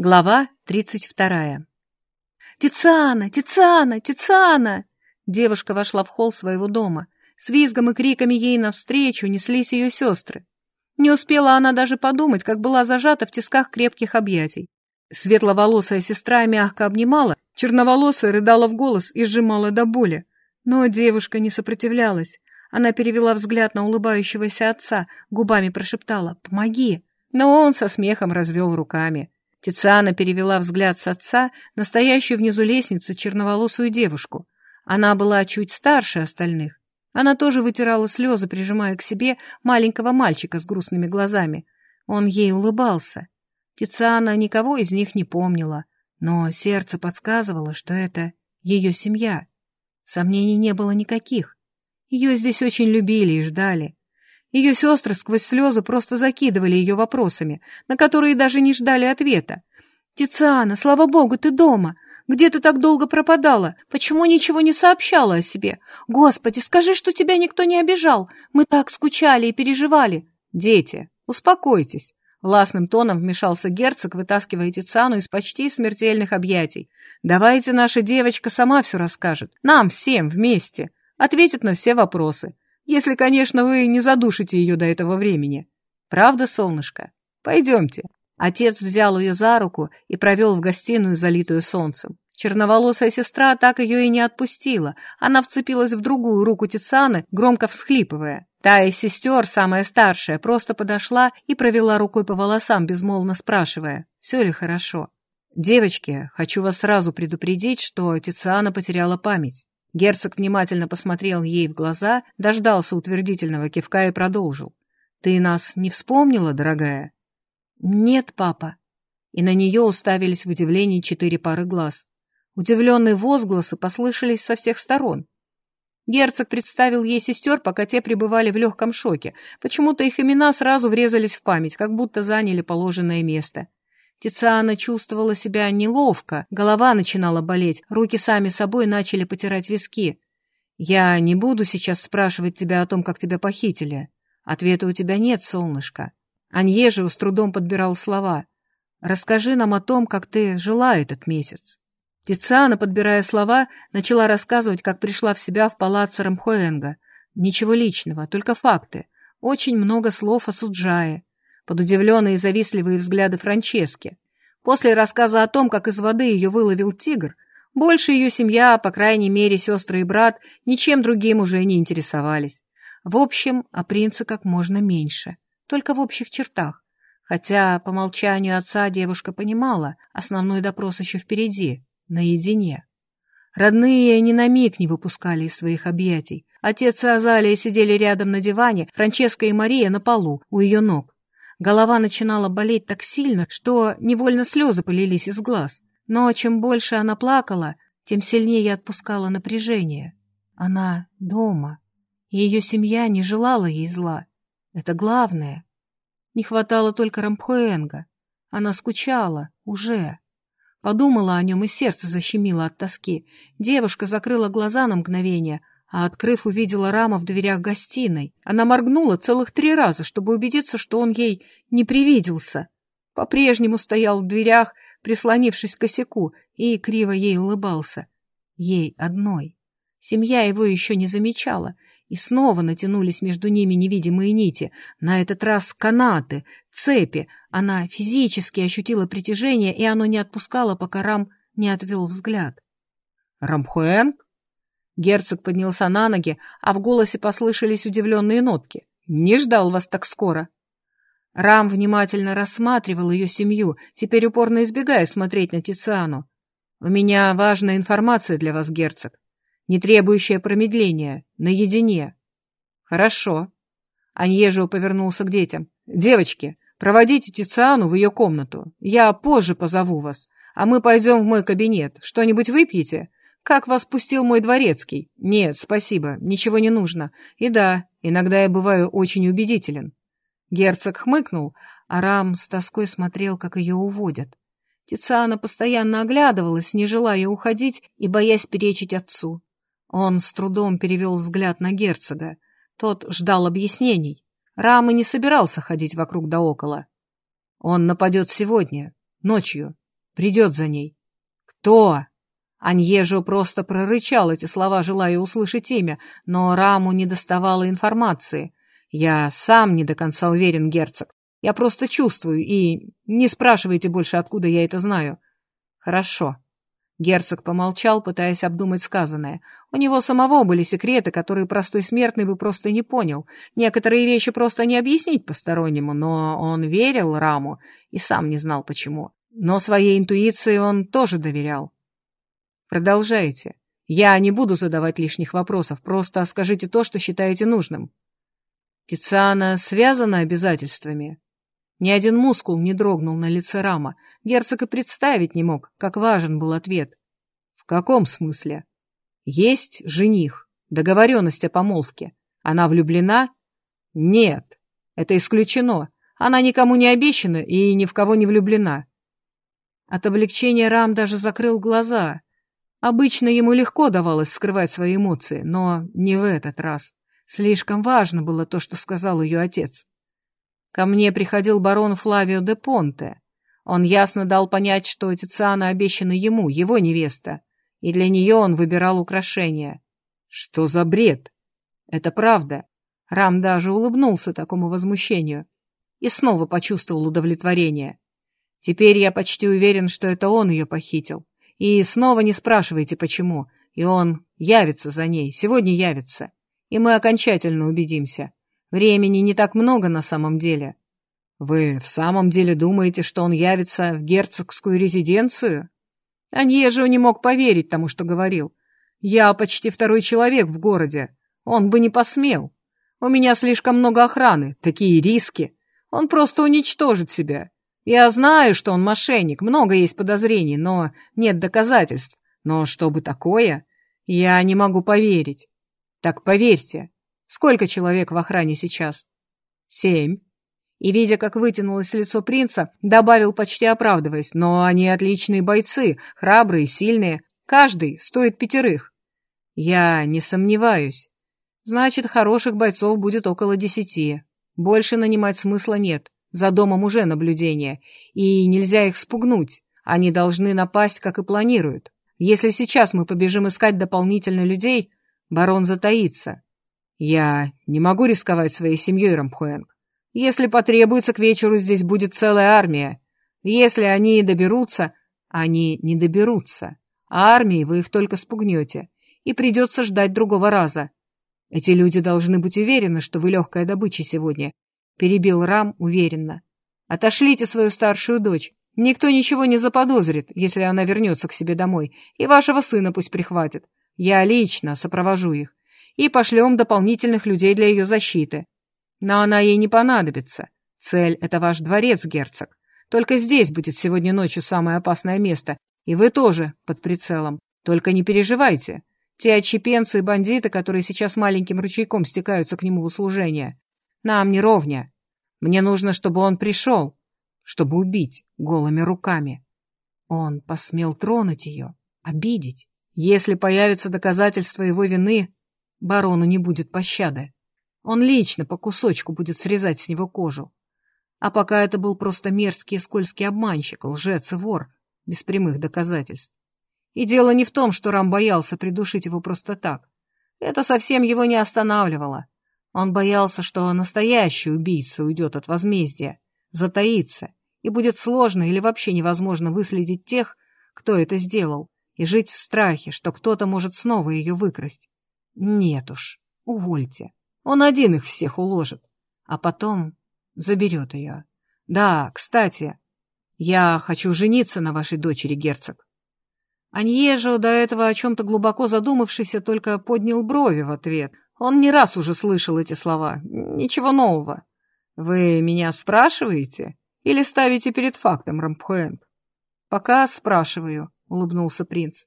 Глава тридцать вторая. «Тициана! Тициана! Тициана!» Девушка вошла в холл своего дома. С визгом и криками ей навстречу неслись ее сестры. Не успела она даже подумать, как была зажата в тисках крепких объятий. Светловолосая сестра мягко обнимала, черноволосая рыдала в голос и сжимала до боли. Но девушка не сопротивлялась. Она перевела взгляд на улыбающегося отца, губами прошептала «Помоги!» Но он со смехом развел руками. Тициана перевела взгляд с отца на стоящую внизу лестницы черноволосую девушку. Она была чуть старше остальных. Она тоже вытирала слезы, прижимая к себе маленького мальчика с грустными глазами. Он ей улыбался. Тициана никого из них не помнила, но сердце подсказывало, что это ее семья. Сомнений не было никаких. Ее здесь очень любили и ждали. Ее сестры сквозь слезы просто закидывали ее вопросами, на которые даже не ждали ответа. «Тициана, слава богу, ты дома! Где ты так долго пропадала? Почему ничего не сообщала о себе? Господи, скажи, что тебя никто не обижал! Мы так скучали и переживали!» «Дети, успокойтесь!» Властным тоном вмешался герцог, вытаскивая Тициану из почти смертельных объятий. «Давайте наша девочка сама все расскажет. Нам всем вместе. Ответит на все вопросы. Если, конечно, вы не задушите ее до этого времени. Правда, солнышко? Пойдемте». Отец взял ее за руку и провел в гостиную, залитую солнцем. Черноволосая сестра так ее и не отпустила. Она вцепилась в другую руку Тицианы, громко всхлипывая. Та из сестер, самая старшая, просто подошла и провела рукой по волосам, безмолвно спрашивая, все ли хорошо. «Девочки, хочу вас сразу предупредить, что Тициана потеряла память. Герцог внимательно посмотрел ей в глаза, дождался утвердительного кивка и продолжил. «Ты нас не вспомнила, дорогая?» «Нет, папа». И на нее уставились в удивлении четыре пары глаз. Удивленные возгласы послышались со всех сторон. Герцог представил ей сестер, пока те пребывали в легком шоке. Почему-то их имена сразу врезались в память, как будто заняли положенное место. Тициана чувствовала себя неловко, голова начинала болеть, руки сами собой начали потирать виски. «Я не буду сейчас спрашивать тебя о том, как тебя похитили. Ответа у тебя нет, солнышко». Аньежио с трудом подбирал слова. «Расскажи нам о том, как ты жила этот месяц». Тициана, подбирая слова, начала рассказывать, как пришла в себя в палаццо Рамхуэнга. Ничего личного, только факты. Очень много слов о Суджае, под удивленные и завистливые взгляды Франчески. После рассказа о том, как из воды ее выловил тигр, больше ее семья, по крайней мере, сестры и брат, ничем другим уже не интересовались. В общем, о принце как можно меньше, только в общих чертах. Хотя, по молчанию отца, девушка понимала, основной допрос еще впереди, наедине. Родные ни на миг не выпускали из своих объятий. Отец и Азалия сидели рядом на диване, Франческа и Мария на полу, у ее ног. Голова начинала болеть так сильно, что невольно слезы полились из глаз. Но чем больше она плакала, тем сильнее отпускала напряжение. Она дома. Ее семья не желала ей зла. Это главное. Не хватало только Рампхуэнга. Она скучала, уже. Подумала о нем, и сердце защемило от тоски. Девушка закрыла глаза на мгновение, а, открыв, увидела Рама в дверях гостиной. Она моргнула целых три раза, чтобы убедиться, что он ей не привиделся. По-прежнему стоял в дверях, прислонившись к косяку, и криво ей улыбался. Ей одной. Семья его еще не замечала, и снова натянулись между ними невидимые нити, на этот раз канаты, цепи. Она физически ощутила притяжение, и оно не отпускало, пока Рам не отвел взгляд. «Рамхуэнг?» Герцог поднялся на ноги, а в голосе послышались удивленные нотки. «Не ждал вас так скоро». Рам внимательно рассматривал ее семью, теперь упорно избегая смотреть на Тициану. «У меня важная информация для вас, герцог, не требующая промедления, наедине». «Хорошо». Аньежио повернулся к детям. «Девочки, проводите Тициану в ее комнату. Я позже позову вас, а мы пойдем в мой кабинет. Что-нибудь выпьете? «Как вас пустил мой дворецкий?» «Нет, спасибо, ничего не нужно. И да, иногда я бываю очень убедителен». Герцог хмыкнул, а Рам с тоской смотрел, как ее уводят. Тициана постоянно оглядывалась, не желая уходить и боясь перечить отцу. Он с трудом перевел взгляд на герцога. Тот ждал объяснений. Рам и не собирался ходить вокруг да около. «Он нападет сегодня, ночью. Придет за ней. Кто? Аньежо просто прорычал эти слова, желая услышать имя, но Раму не доставало информации. Я сам не до конца уверен, герцог. Я просто чувствую, и не спрашивайте больше, откуда я это знаю. Хорошо. Герцог помолчал, пытаясь обдумать сказанное. У него самого были секреты, которые простой смертный бы просто не понял. Некоторые вещи просто не объяснить постороннему, но он верил Раму и сам не знал почему. Но своей интуиции он тоже доверял. Продолжайте. Я не буду задавать лишних вопросов, просто скажите то, что считаете нужным. Тициана связана обязательствами. Ни один мускул не дрогнул на лице Рама. Герцог и представить не мог, как важен был ответ. В каком смысле? Есть жених, договоренность о помолвке. Она влюблена? Нет, это исключено. Она никому не обещана и ни в кого не влюблена. От облегчения Рам даже закрыл глаза. Обычно ему легко давалось скрывать свои эмоции, но не в этот раз. Слишком важно было то, что сказал ее отец. Ко мне приходил барон Флавио де Понте. Он ясно дал понять, что Тициана обещана ему, его невеста, и для нее он выбирал украшения. Что за бред? Это правда. Рам даже улыбнулся такому возмущению и снова почувствовал удовлетворение. Теперь я почти уверен, что это он ее похитил. И снова не спрашивайте, почему. И он явится за ней, сегодня явится. И мы окончательно убедимся. Времени не так много на самом деле. Вы в самом деле думаете, что он явится в герцогскую резиденцию? Аньежио не мог поверить тому, что говорил. Я почти второй человек в городе. Он бы не посмел. У меня слишком много охраны, такие риски. Он просто уничтожит себя. Я знаю, что он мошенник, много есть подозрений, но нет доказательств. Но чтобы такое, я не могу поверить. Так поверьте, Сколько человек в охране сейчас? Семь. И, видя, как вытянулось лицо принца, добавил, почти оправдываясь, но они отличные бойцы, храбрые, сильные. Каждый стоит пятерых. Я не сомневаюсь. Значит, хороших бойцов будет около десяти. Больше нанимать смысла нет. За домом уже наблюдение. И нельзя их спугнуть. Они должны напасть, как и планируют. Если сейчас мы побежим искать дополнительно людей, барон затаится. Я не могу рисковать своей семьей, Рамхуэнг. Если потребуется, к вечеру здесь будет целая армия. Если они доберутся, они не доберутся. А армией вы их только спугнете. И придется ждать другого раза. Эти люди должны быть уверены, что вы легкая добыча сегодня. Перебил Рам уверенно. Отошлите свою старшую дочь. Никто ничего не заподозрит, если она вернется к себе домой. И вашего сына пусть прихватит. Я лично сопровожу их и пошлем дополнительных людей для ее защиты. Но она ей не понадобится. Цель — это ваш дворец, герцог. Только здесь будет сегодня ночью самое опасное место, и вы тоже под прицелом. Только не переживайте. Те отщепенцы и бандиты, которые сейчас маленьким ручейком стекаются к нему в услужение. Нам не ровня. Мне нужно, чтобы он пришел, чтобы убить голыми руками. Он посмел тронуть ее, обидеть. Если появится доказательство его вины, Барону не будет пощады. Он лично по кусочку будет срезать с него кожу. А пока это был просто мерзкий и скользкий обманщик, лжец и вор, без прямых доказательств. И дело не в том, что Рам боялся придушить его просто так. Это совсем его не останавливало. Он боялся, что настоящий убийца уйдет от возмездия, затаится, и будет сложно или вообще невозможно выследить тех, кто это сделал, и жить в страхе, что кто-то может снова ее выкрасть. Нет уж, увольте. Он один их всех уложит, а потом заберет ее. Да, кстати, я хочу жениться на вашей дочери, герцог. Аньежо, до этого о чем-то глубоко задумавшийся, только поднял брови в ответ. Он не раз уже слышал эти слова. Ничего нового. Вы меня спрашиваете или ставите перед фактом, Рампхуэнг? Пока спрашиваю, улыбнулся принц.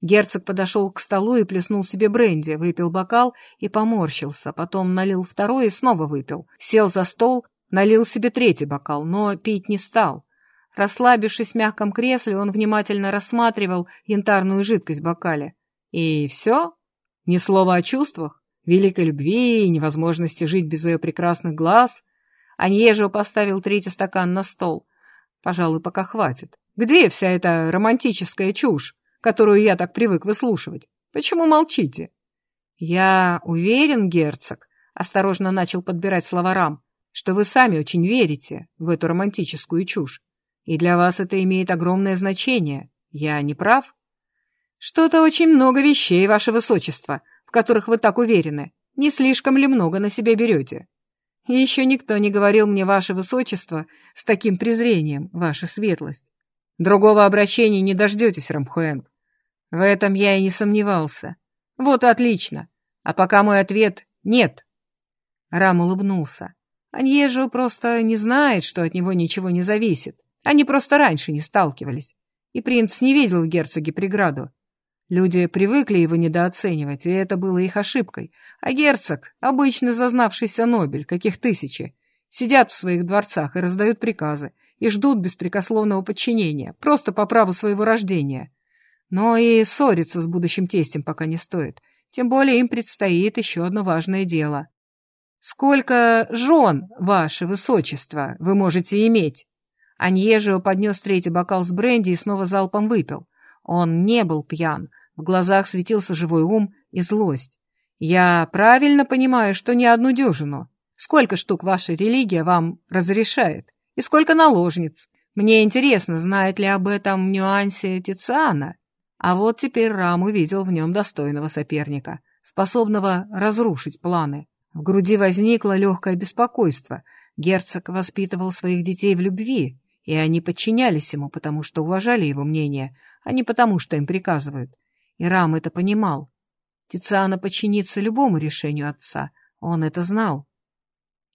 Герцог подошел к столу и плеснул себе бренди, выпил бокал и поморщился, потом налил второй и снова выпил. Сел за стол, налил себе третий бокал, но пить не стал. Расслабившись в мягком кресле, он внимательно рассматривал янтарную жидкость в бокале. И все? Ни слова о чувствах, великой любви и невозможности жить без ее прекрасных глаз. Аньежио поставил третий стакан на стол. Пожалуй, пока хватит. Где вся эта романтическая чушь, которую я так привык выслушивать? Почему молчите? Я уверен, герцог, осторожно начал подбирать слова Рам, что вы сами очень верите в эту романтическую чушь. И для вас это имеет огромное значение. Я не прав? Что-то очень много вещей, ваше высочество, в которых вы так уверены. Не слишком ли много на себя берете? И еще никто не говорил мне, ваше высочество, с таким презрением, ваша светлость. Другого обращения не дождетесь, Рамхуэнг. В этом я и не сомневался. Вот отлично. А пока мой ответ — нет. Рам улыбнулся. Аньежио просто не знает, что от него ничего не зависит. Они просто раньше не сталкивались. И принц не видел в герцоге преграду. Люди привыкли его недооценивать, и это было их ошибкой. А герцог, обычно зазнавшийся Нобель, каких тысячи, сидят в своих дворцах и раздают приказы, и ждут беспрекословного подчинения, просто по праву своего рождения. Но и ссориться с будущим тестем пока не стоит. Тем более им предстоит еще одно важное дело. «Сколько жен, ваше высочество, вы можете иметь?» Аньежио поднес третий бокал с бренди и снова залпом выпил. Он не был пьян, в глазах светился живой ум и злость. «Я правильно понимаю, что не одну дюжину. Сколько штук ваша религия вам разрешает? И сколько наложниц? Мне интересно, знает ли об этом нюансе Тициана?» А вот теперь Рам увидел в нем достойного соперника, способного разрушить планы. В груди возникло легкое беспокойство. Герцог воспитывал своих детей в любви, и они подчинялись ему, потому что уважали его мнение, а не потому, что им приказывают. И Рам это понимал. Тициана подчинится любому решению отца, он это знал.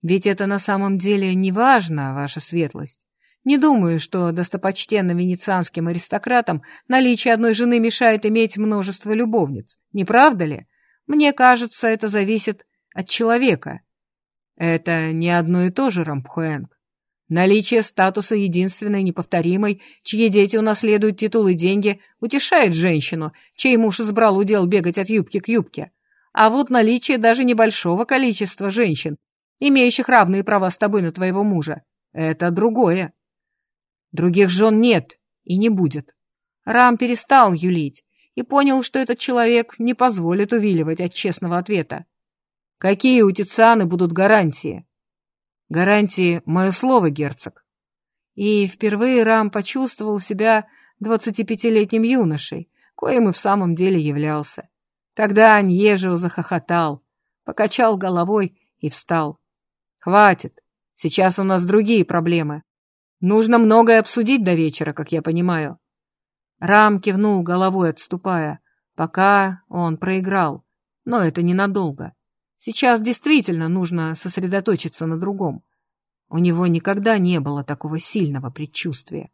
Ведь это на самом деле не важно, ваша светлость. Не думаю, что достопочтенным венецианским аристократам наличие одной жены мешает иметь множество любовниц, не правда ли? Мне кажется, это зависит от человека. Это не одно и то же, Рампхуэнг. Наличие статуса единственной неповторимой, чьи дети унаследуют титул и деньги, утешает женщину, чей муж избрал удел бегать от юбки к юбке. А вот наличие даже небольшого количества женщин, имеющих равные права с тобой на твоего мужа, это другое. Других жен нет и не будет. Рам перестал юлить и понял, что этот человек не позволит увиливать от честного ответа. Какие у Тицианы будут гарантии? Гарантии — мое слово, герцог. И впервые Рам почувствовал себя двадцатипятилетним юношей, коим и в самом деле являлся. Тогда Аньежио захохотал, покачал головой и встал. «Хватит, сейчас у нас другие проблемы. Нужно многое обсудить до вечера, как я понимаю». Рам кивнул головой, отступая, пока он проиграл, но это ненадолго. Сейчас действительно нужно сосредоточиться на другом. У него никогда не было такого сильного предчувствия.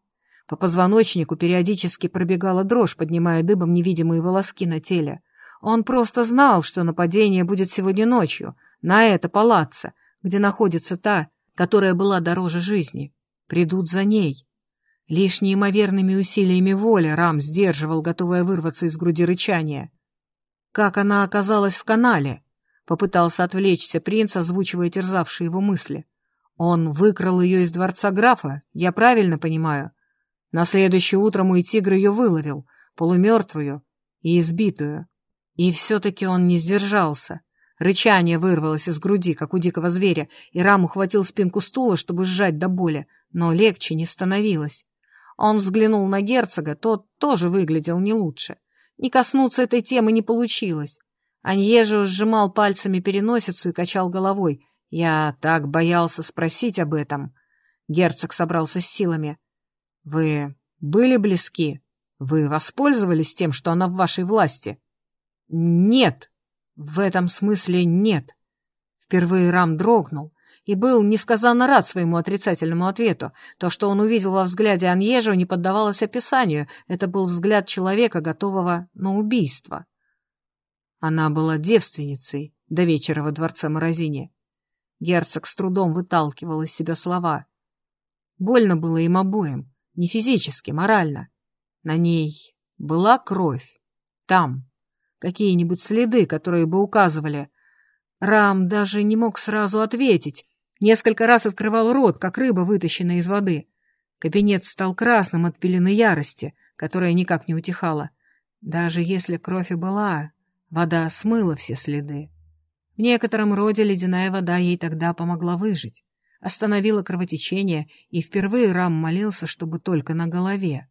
По позвоночнику периодически пробегала дрожь, поднимая дыбом невидимые волоски на теле. Он просто знал, что нападение будет сегодня ночью, на это палаццо, где находится та, которая была дороже жизни. Придут за ней. Лишь неимоверными усилиями воли Рам сдерживал, готовая вырваться из груди рычания. Как она оказалась в канале? Попытался отвлечься принц, озвучивая терзавшие его мысли. Он выкрал ее из дворца графа, я правильно понимаю? На следующее утро мой тигр ее выловил, полумертвую и избитую. И все-таки он не сдержался. Рычание вырвалось из груди, как у дикого зверя, и Рам ухватил спинку стула, чтобы сжать до боли, но легче не становилось. Он взглянул на герцога, тот тоже выглядел не лучше. Не коснуться этой темы не получилось. Аньежио сжимал пальцами переносицу и качал головой. Я так боялся спросить об этом. Герцог собрался с силами. «Вы были близки? Вы воспользовались тем, что она в вашей власти?» «Нет. В этом смысле нет». Впервые Рам дрогнул и был несказанно рад своему отрицательному ответу. То, что он увидел во взгляде Аньежио, не поддавалось описанию. Это был взгляд человека, готового на убийство. Она была девственницей до вечера во дворце Морозине. Герцог с трудом выталкивал из себя слова. Больно было им обоим, не физически, морально. На ней была кровь. Там. Какие-нибудь следы, которые бы указывали. Рам даже не мог сразу ответить. Несколько раз открывал рот, как рыба, вытащенная из воды. Кабинет стал красным от пелены ярости, которая никак не утихала. Даже если кровь и была, вода смыла все следы. В некотором роде ледяная вода ей тогда помогла выжить, остановила кровотечение, и впервые Рам молился, чтобы только на голове.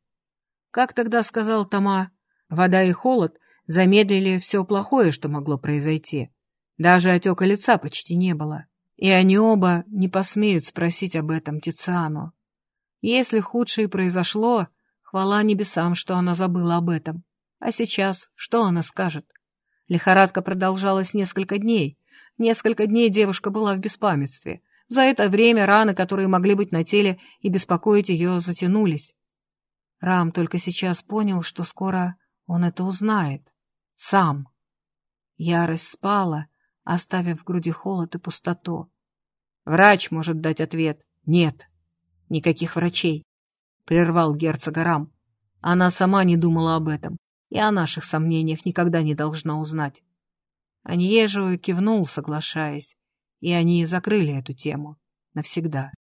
Как тогда сказал Тома, вода и холод замедлили все плохое, что могло произойти. Даже отека лица почти не было. И они оба не посмеют спросить об этом Тициану. Если худшее произошло, хвала небесам, что она забыла об этом. А сейчас что она скажет? Лихорадка продолжалась несколько дней. Несколько дней девушка была в беспамятстве. За это время раны, которые могли быть на теле и беспокоить ее, затянулись. Рам только сейчас понял, что скоро он это узнает. Сам. Ярость спала, оставив в груди холод и пустоту. Врач может дать ответ. Нет. Никаких врачей. Прервал герцога Рам. Она сама не думала об этом и о наших сомнениях никогда не должна узнать. Аньежу кивнул, соглашаясь, и они закрыли эту тему навсегда.